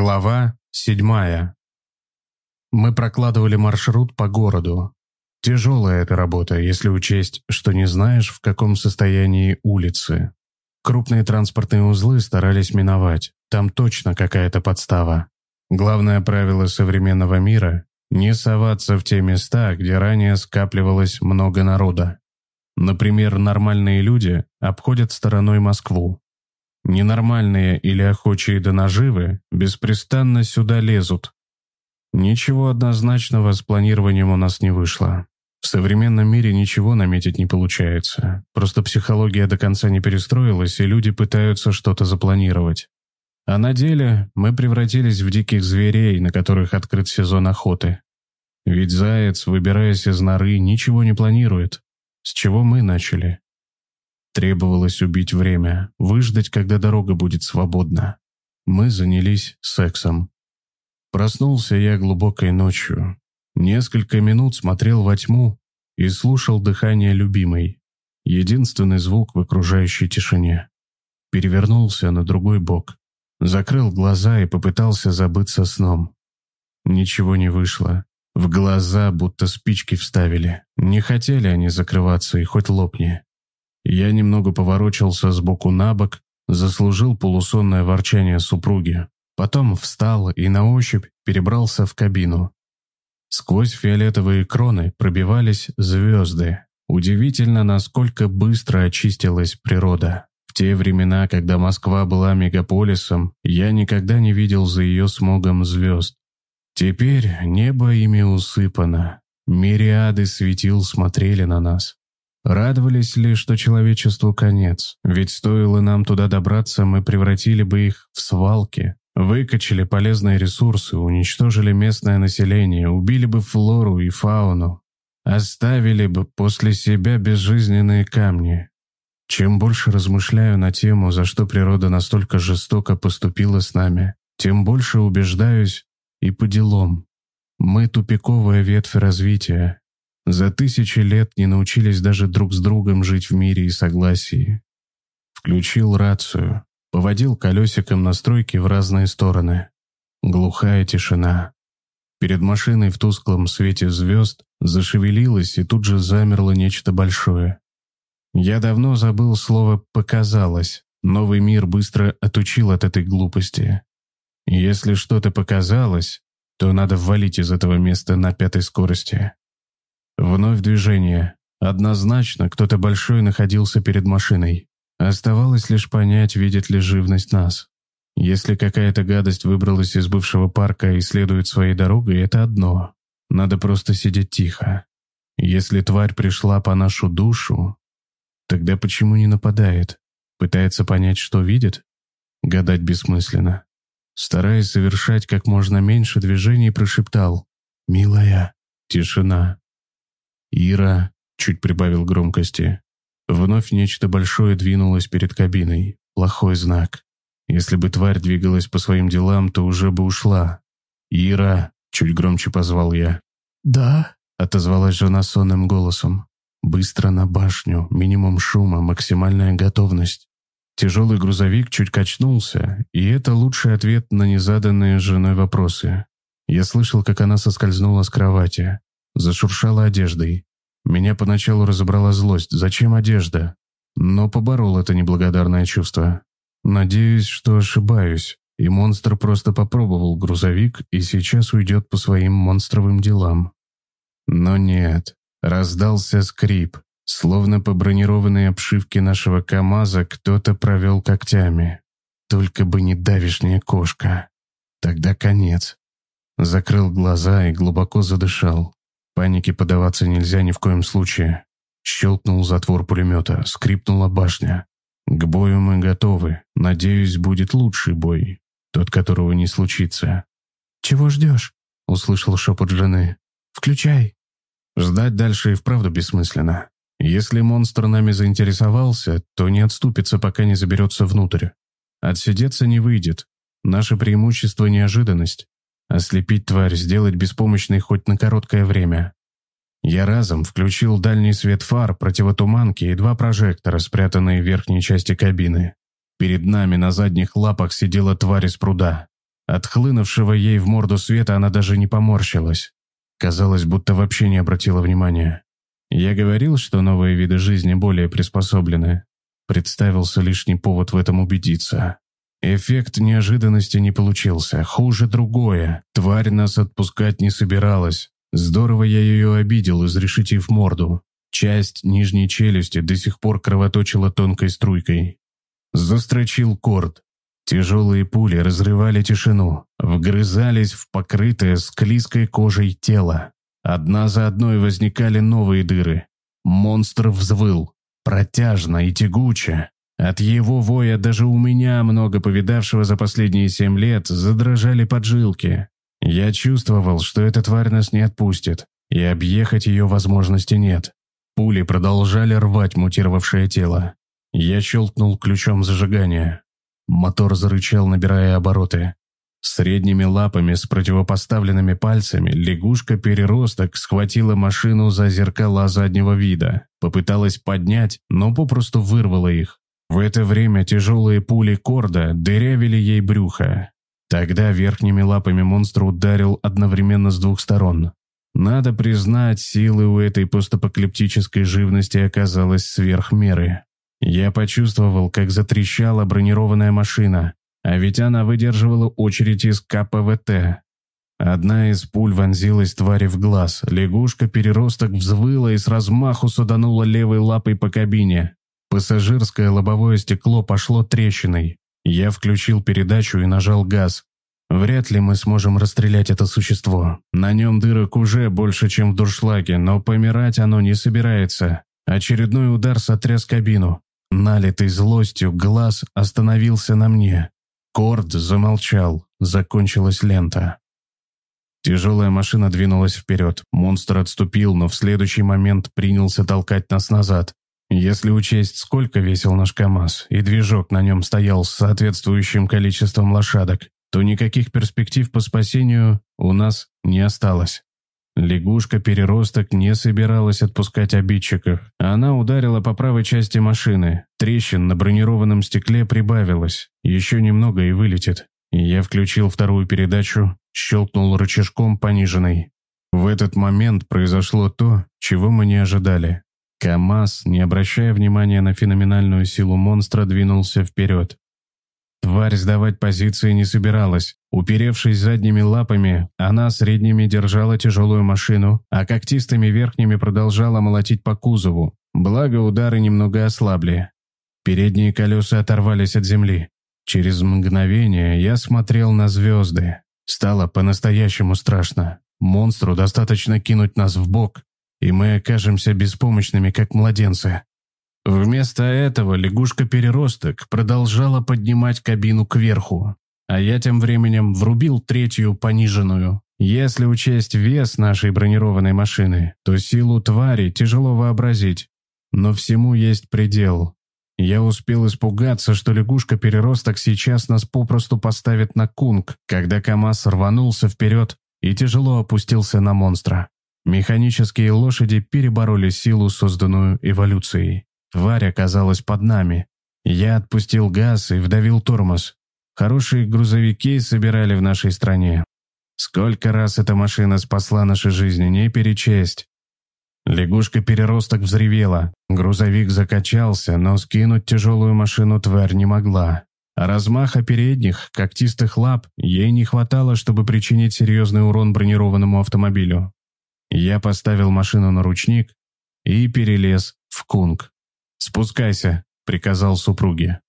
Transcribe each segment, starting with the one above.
Глава седьмая. Мы прокладывали маршрут по городу. Тяжелая эта работа, если учесть, что не знаешь, в каком состоянии улицы. Крупные транспортные узлы старались миновать. Там точно какая-то подстава. Главное правило современного мира – не соваться в те места, где ранее скапливалось много народа. Например, нормальные люди обходят стороной Москву, Ненормальные или охочие до наживы беспрестанно сюда лезут. Ничего однозначного с планированием у нас не вышло. В современном мире ничего наметить не получается. Просто психология до конца не перестроилась, и люди пытаются что-то запланировать. А на деле мы превратились в диких зверей, на которых открыт сезон охоты. Ведь заяц, выбираясь из норы, ничего не планирует. С чего мы начали? Требовалось убить время, выждать, когда дорога будет свободна. Мы занялись сексом. Проснулся я глубокой ночью. Несколько минут смотрел во тьму и слушал дыхание любимой. Единственный звук в окружающей тишине. Перевернулся на другой бок. Закрыл глаза и попытался забыться сном. Ничего не вышло. В глаза будто спички вставили. Не хотели они закрываться и хоть лопни. Я немного поворочился сбоку на бок, заслужил полусонное ворчание супруги. Потом встал и на ощупь перебрался в кабину. Сквозь фиолетовые кроны пробивались звезды. Удивительно, насколько быстро очистилась природа. В те времена, когда Москва была мегаполисом, я никогда не видел за ее смогом звезд. Теперь небо ими усыпано. Мириады светил смотрели на нас. Радовались ли, что человечеству конец? Ведь стоило нам туда добраться, мы превратили бы их в свалки, выкачали полезные ресурсы, уничтожили местное население, убили бы флору и фауну, оставили бы после себя безжизненные камни. Чем больше размышляю на тему, за что природа настолько жестоко поступила с нами, тем больше убеждаюсь и по делам. Мы тупиковая ветвь развития, за тысячи лет не научились даже друг с другом жить в мире и согласии. Включил рацию, поводил колесиком настройки в разные стороны. Глухая тишина. Перед машиной в тусклом свете звезд зашевелилось и тут же замерло нечто большое. Я давно забыл слово «показалось». Новый мир быстро отучил от этой глупости. Если что-то показалось, то надо ввалить из этого места на пятой скорости. Вновь движение. Однозначно, кто-то большой находился перед машиной. Оставалось лишь понять, видит ли живность нас. Если какая-то гадость выбралась из бывшего парка и следует своей дорогой, это одно. Надо просто сидеть тихо. Если тварь пришла по нашу душу, тогда почему не нападает? Пытается понять, что видит? Гадать бессмысленно. Стараясь совершать как можно меньше движений, прошептал «Милая». Тишина. «Ира», — чуть прибавил громкости. Вновь нечто большое двинулось перед кабиной. Плохой знак. Если бы тварь двигалась по своим делам, то уже бы ушла. «Ира», — чуть громче позвал я. «Да», — отозвалась жена сонным голосом. «Быстро на башню, минимум шума, максимальная готовность». Тяжелый грузовик чуть качнулся, и это лучший ответ на незаданные женой вопросы. Я слышал, как она соскользнула с кровати. Зашуршала одеждой. Меня поначалу разобрала злость. Зачем одежда? Но поборол это неблагодарное чувство. Надеюсь, что ошибаюсь, и монстр просто попробовал грузовик и сейчас уйдет по своим монстровым делам. Но нет. Раздался скрип. Словно по бронированной обшивке нашего КамАЗа кто-то провел когтями. Только бы не давишняя кошка. Тогда конец. Закрыл глаза и глубоко задышал. Панике поддаваться нельзя ни в коем случае. Щелкнул затвор пулемета, скрипнула башня. К бою мы готовы. Надеюсь, будет лучший бой. Тот, которого не случится. «Чего ждешь?» — услышал шепот жены. «Включай». Ждать дальше и вправду бессмысленно. Если монстр нами заинтересовался, то не отступится, пока не заберется внутрь. Отсидеться не выйдет. Наше преимущество — неожиданность. Ослепить тварь, сделать беспомощной хоть на короткое время. Я разом включил дальний свет фар, противотуманки и два прожектора, спрятанные в верхней части кабины. Перед нами на задних лапах сидела тварь из пруда. От хлынувшего ей в морду света она даже не поморщилась. Казалось, будто вообще не обратила внимания. Я говорил, что новые виды жизни более приспособлены. Представился лишний повод в этом убедиться. Эффект неожиданности не получился. Хуже другое. Тварь нас отпускать не собиралась. Здорово я ее обидел, изрешетив морду. Часть нижней челюсти до сих пор кровоточила тонкой струйкой. Застрочил корд. Тяжелые пули разрывали тишину, вгрызались в покрытое склизкой кожей тело. Одна за одной возникали новые дыры. Монстр взвыл, протяжно и тягуче. От его воя даже у меня, много повидавшего за последние семь лет, задрожали поджилки. Я чувствовал, что эта тварь нас не отпустит, и объехать ее возможности нет. Пули продолжали рвать мутировавшее тело. Я щелкнул ключом зажигания. Мотор зарычал, набирая обороты. Средними лапами с противопоставленными пальцами лягушка-переросток схватила машину за зеркала заднего вида, попыталась поднять, но попросту вырвала их. В это время тяжелые пули корда дырявили ей брюхо. Тогда верхними лапами монстр ударил одновременно с двух сторон. Надо признать, силы у этой постапокалиптической живности оказалось сверх меры. Я почувствовал, как затрещала бронированная машина, а ведь она выдерживала очередь из КПВТ. Одна из пуль вонзилась твари в глаз, лягушка-переросток взвыла и с размаху суданула левой лапой по кабине. Пассажирское лобовое стекло пошло трещиной. Я включил передачу и нажал газ. Вряд ли мы сможем расстрелять это существо. На нем дырок уже больше, чем в дуршлаге, но помирать оно не собирается. Очередной удар сотряс кабину. Налитый злостью, глаз остановился на мне. Корд замолчал, закончилась лента. Тяжелая машина двинулась вперед. Монстр отступил, но в следующий момент принялся толкать нас назад. Если учесть, сколько весил наш КАМАЗ, и движок на нем стоял с соответствующим количеством лошадок, то никаких перспектив по спасению у нас не осталось. Лягушка-переросток не собиралась отпускать обидчиков. Она ударила по правой части машины. Трещин на бронированном стекле прибавилось. Еще немного и вылетит. Я включил вторую передачу, щелкнул рычажком пониженной. В этот момент произошло то, чего мы не ожидали. КамАЗ, не обращая внимания на феноменальную силу монстра, двинулся вперед. Тварь сдавать позиции не собиралась. Уперевшись задними лапами, она средними держала тяжелую машину, а когтистыми верхними продолжала молотить по кузову. Благо, удары немного ослабли. Передние колеса оторвались от земли. Через мгновение я смотрел на звезды. Стало по-настоящему страшно. Монстру достаточно кинуть нас в бок, и мы окажемся беспомощными, как младенцы. Вместо этого лягушка-переросток продолжала поднимать кабину кверху, а я тем временем врубил третью пониженную. Если учесть вес нашей бронированной машины, то силу твари тяжело вообразить. Но всему есть предел. Я успел испугаться, что лягушка-переросток сейчас нас попросту поставит на кунг, когда КамАЗ рванулся вперед и тяжело опустился на монстра. Механические лошади перебороли силу, созданную эволюцией. Тварь оказалась под нами. Я отпустил газ и вдавил тормоз. Хорошие грузовики собирали в нашей стране. Сколько раз эта машина спасла наши жизни, не перечесть. Лягушка-переросток взревела. Грузовик закачался, но скинуть тяжелую машину тварь не могла. Размаха передних, когтистых лап ей не хватало, чтобы причинить серьезный урон бронированному автомобилю. Я поставил машину на ручник и перелез в кунг. «Спускайся», — приказал супруге.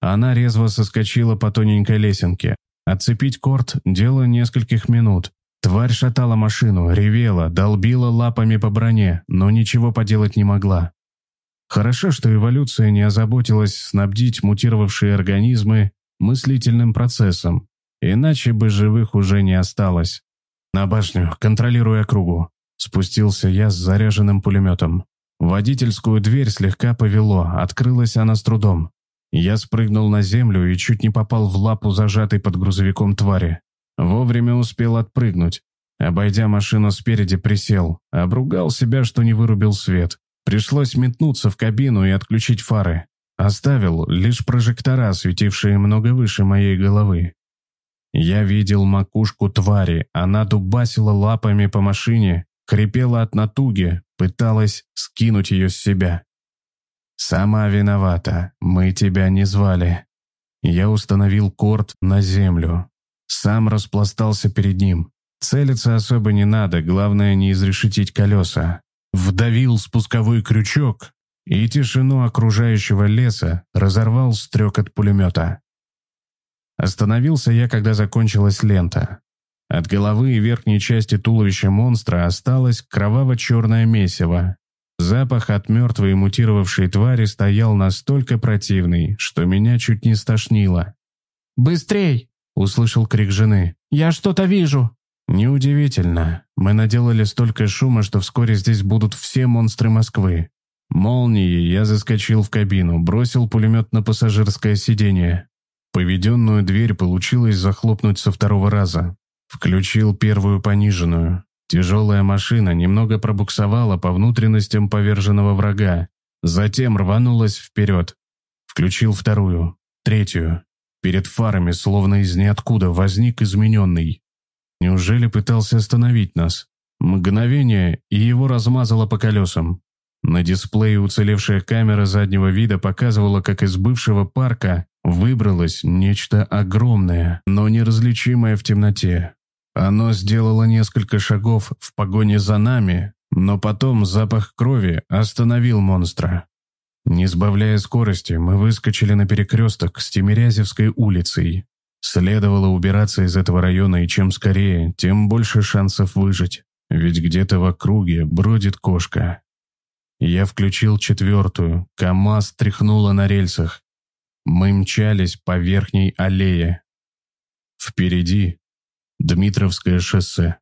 Она резво соскочила по тоненькой лесенке. Отцепить корт — дело нескольких минут. Тварь шатала машину, ревела, долбила лапами по броне, но ничего поделать не могла. Хорошо, что эволюция не озаботилась снабдить мутировавшие организмы мыслительным процессом, иначе бы живых уже не осталось. «На башню, контролируя округу», Спустился я с заряженным пулеметом. Водительскую дверь слегка повело, открылась она с трудом. Я спрыгнул на землю и чуть не попал в лапу зажатой под грузовиком твари. Вовремя успел отпрыгнуть. Обойдя машину спереди, присел. Обругал себя, что не вырубил свет. Пришлось метнуться в кабину и отключить фары. Оставил лишь прожектора, светившие много выше моей головы. Я видел макушку твари, она дубасила лапами по машине, хрипела от натуги, пыталась скинуть ее с себя. «Сама виновата, мы тебя не звали». Я установил корт на землю. Сам распластался перед ним. Целиться особо не надо, главное не изрешетить колеса. Вдавил спусковой крючок, и тишину окружающего леса разорвал стрек от пулемета. Остановился я, когда закончилась лента. От головы и верхней части туловища монстра осталось кроваво-черное месиво. Запах от мертвой и мутировавшей твари стоял настолько противный, что меня чуть не стошнило. «Быстрей!» – услышал крик жены. «Я что-то вижу!» Неудивительно. Мы наделали столько шума, что вскоре здесь будут все монстры Москвы. Молнией я заскочил в кабину, бросил пулемет на пассажирское сиденье. Поведенную дверь получилось захлопнуть со второго раза. Включил первую пониженную. Тяжелая машина немного пробуксовала по внутренностям поверженного врага, затем рванулась вперед. Включил вторую, третью. Перед фарами, словно из ниоткуда, возник измененный. Неужели пытался остановить нас? Мгновение, и его размазало по колесам. На дисплее уцелевшая камера заднего вида показывала, как из бывшего парка выбралось нечто огромное, но неразличимое в темноте. Оно сделало несколько шагов в погоне за нами, но потом запах крови остановил монстра. Не сбавляя скорости, мы выскочили на перекресток с Тимирязевской улицей. Следовало убираться из этого района, и чем скорее, тем больше шансов выжить. Ведь где-то в округе бродит кошка. Я включил четвертую, КамАЗ тряхнула на рельсах. Мы мчались по верхней аллее. Впереди Дмитровское шоссе.